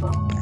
Bye.